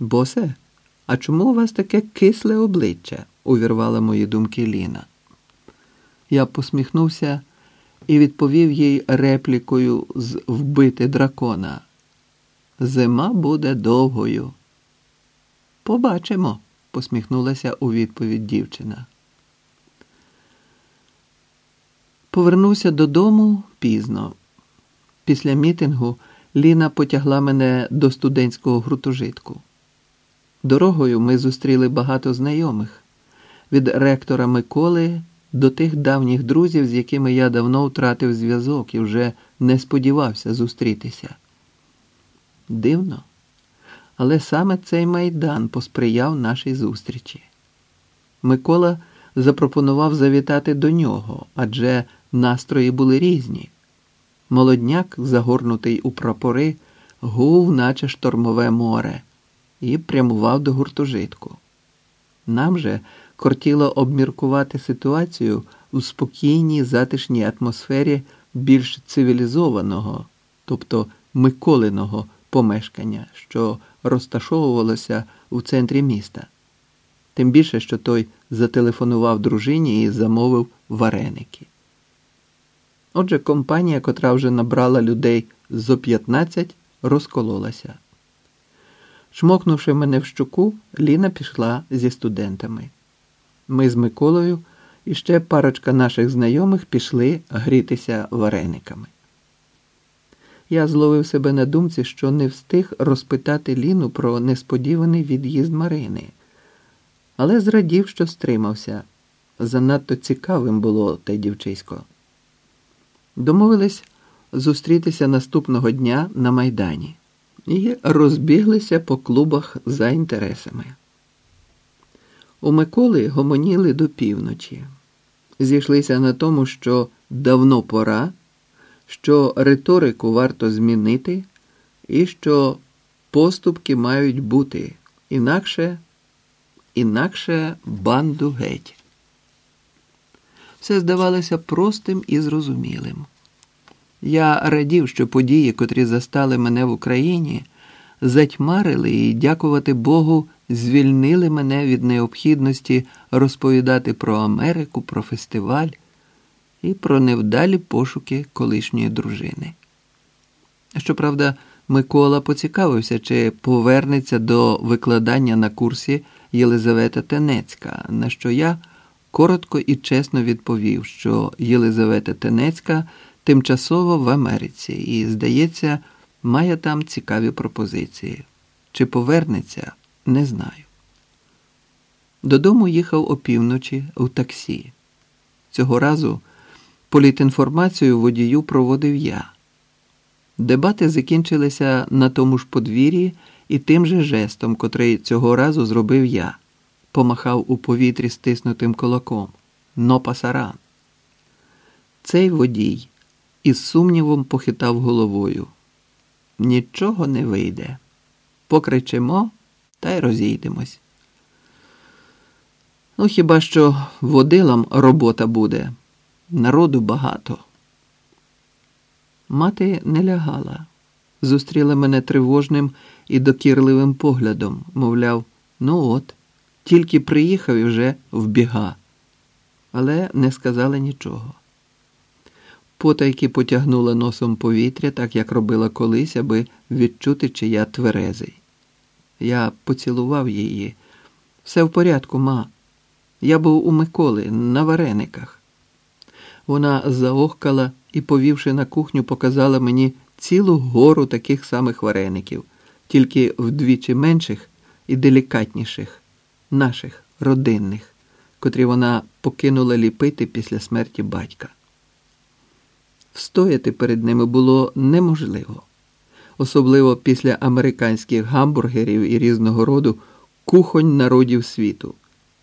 Босе, а чому у вас таке кисле обличчя? увірвала мої думки Ліна. Я посміхнувся і відповів їй реплікою з вбити дракона. Зима буде довгою. Побачимо, посміхнулася у відповідь дівчина. Повернувся додому пізно. Після мітингу Ліна потягла мене до студентського гуртожитку. Дорогою ми зустріли багато знайомих від ректора Миколи до тих давніх друзів, з якими я давно втратив зв'язок і вже не сподівався зустрітися. Дивно, але саме цей майдан посприяв нашій зустрічі. Микола запропонував завітати до нього, адже настрої були різні. Молодняк, загорнутий у прапори, гув, наче штормове море, і прямував до гуртожитку. Нам же кортіло обміркувати ситуацію у спокійній затишній атмосфері більш цивілізованого, тобто Миколиного помешкання, що розташовувалося у центрі міста. Тим більше, що той зателефонував дружині і замовив вареники. Отже, компанія, котра вже набрала людей зо 15, розкололася. Шмокнувши мене в щуку, Ліна пішла зі студентами. Ми з Миколою і ще парочка наших знайомих пішли грітися варениками. Я зловив себе на думці, що не встиг розпитати Ліну про несподіваний від'їзд Марини, але зрадів, що стримався. Занадто цікавим було те дівчисько. Домовились зустрітися наступного дня на Майдані і розбіглися по клубах за інтересами. У Миколи гомоніли до півночі, зійшлися на тому, що давно пора, що риторику варто змінити, і що поступки мають бути інакше, інакше банду геть. Все здавалося простим і зрозумілим. Я радів, що події, котрі застали мене в Україні, затьмарили і, дякувати Богу, звільнили мене від необхідності розповідати про Америку, про фестиваль і про невдалі пошуки колишньої дружини. Щоправда, Микола поцікавився, чи повернеться до викладання на курсі Єлизавета Тенецька, на що я коротко і чесно відповів, що Єлизавета Тенецька тимчасово в Америці і, здається, має там цікаві пропозиції. Чи повернеться, не знаю. Додому їхав опівночі в таксі. Цього разу політінформацію водію проводив я. Дебати закінчилися на тому ж подвір'ї і тим же жестом, котрий цього разу зробив я, помахав у повітрі стиснутим кулаком. Но пасаран. Цей водій із сумнівом похитав головою. Нічого не вийде. Покричимо та й розійдемось. Ну, хіба що водилам робота буде, народу багато. Мати не лягала, зустріла мене тривожним і докірливим поглядом, мовляв, ну от, тільки приїхав і вже вбіга, але не сказала нічого. Потайки потягнула носом повітря, так як робила колись, аби відчути, чи я тверезий. Я поцілував її. Все в порядку, ма. Я був у Миколи на варениках. Вона заохкала і, повівши на кухню, показала мені цілу гору таких самих вареників, тільки вдвічі менших і делікатніших, наших, родинних, котрі вона покинула ліпити після смерті батька. Встояти перед ними було неможливо, особливо після американських гамбургерів і різного роду кухонь народів світу,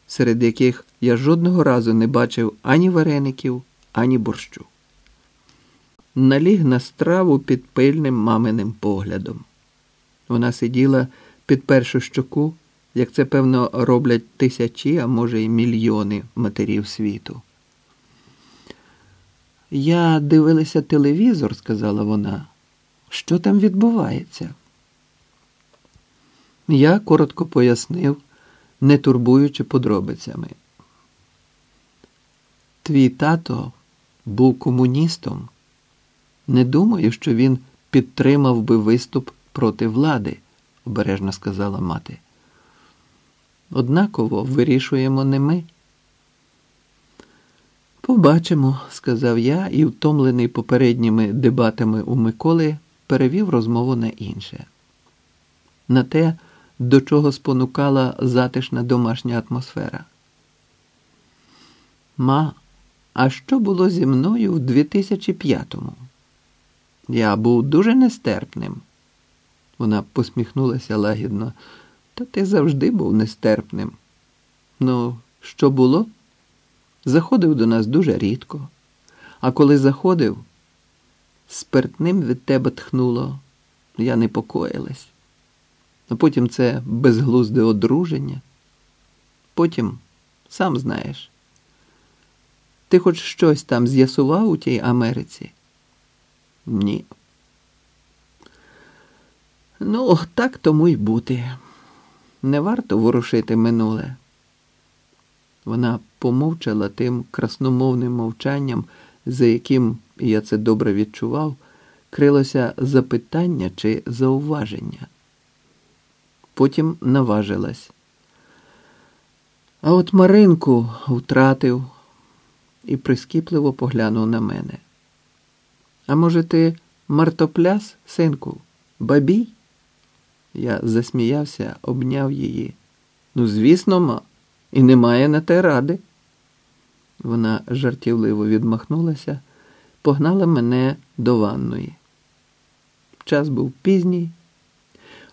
серед яких я жодного разу не бачив ані вареників, ані борщу. Наліг на страву під пильним маминим поглядом. Вона сиділа під першу щоку, як це, певно, роблять тисячі, а може, й мільйони матерів світу. Я дивилася телевізор, сказала вона. Що там відбувається? Я коротко пояснив, не турбуючи подробицями. Твій тато був комуністом. Не думаю, що він підтримав би виступ проти влади, обережно сказала мати. Однаково вирішуємо не ми. Побачимо, сказав я і, втомлений попередніми дебатами у Миколи, перевів розмову на інше. На те, до чого спонукала затишна домашня атмосфера. Ма, а що було зі мною в 2005-му? Я був дуже нестерпним. Вона посміхнулася лагідно. Та ти завжди був нестерпним. Ну, що було? Заходив до нас дуже рідко. А коли заходив, спиртним від тебе тхнуло, я непокоїлась. А потім це безглузде одруження. Потім, сам знаєш, ти хоч щось там з'ясував у тій Америці? Ні. Ну, так тому й бути. Не варто ворушити минуле. Вона помовчала тим красномовним мовчанням, за яким, я це добре відчував, крилося запитання чи зауваження. Потім наважилась. А от Маринку втратив і прискіпливо поглянув на мене. А може, ти мартопляс, синку, бабій? Я засміявся, обняв її. Ну, звісно, ма, і немає на те ради. Вона жартівливо відмахнулася, погнала мене до ванної. Час був пізній.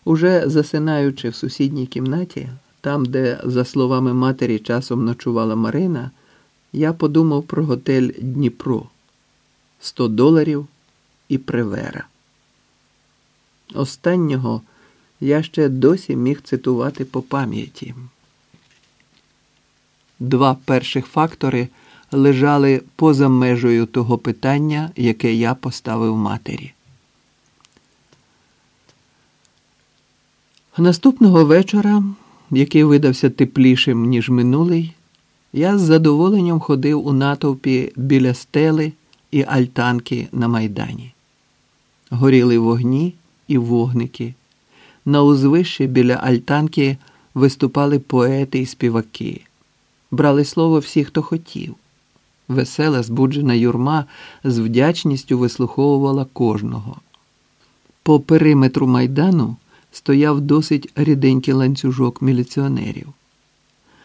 Уже засинаючи в сусідній кімнаті, там, де, за словами матері, часом ночувала Марина, я подумав про готель Дніпро 100 доларів і привера. Останнього я ще досі міг цитувати по пам'яті. Два перших фактори лежали поза межею того питання, яке я поставив матері. Наступного вечора, який видався теплішим, ніж минулий, я з задоволенням ходив у натовпі біля стели і альтанки на майдані. Горіли вогні і вогники. На узвищі біля альтанки виступали поети і співаки. Брали слово всі, хто хотів. Весела, збуджена юрма з вдячністю вислуховувала кожного. По периметру майдану стояв досить ріденький ланцюжок міліціонерів.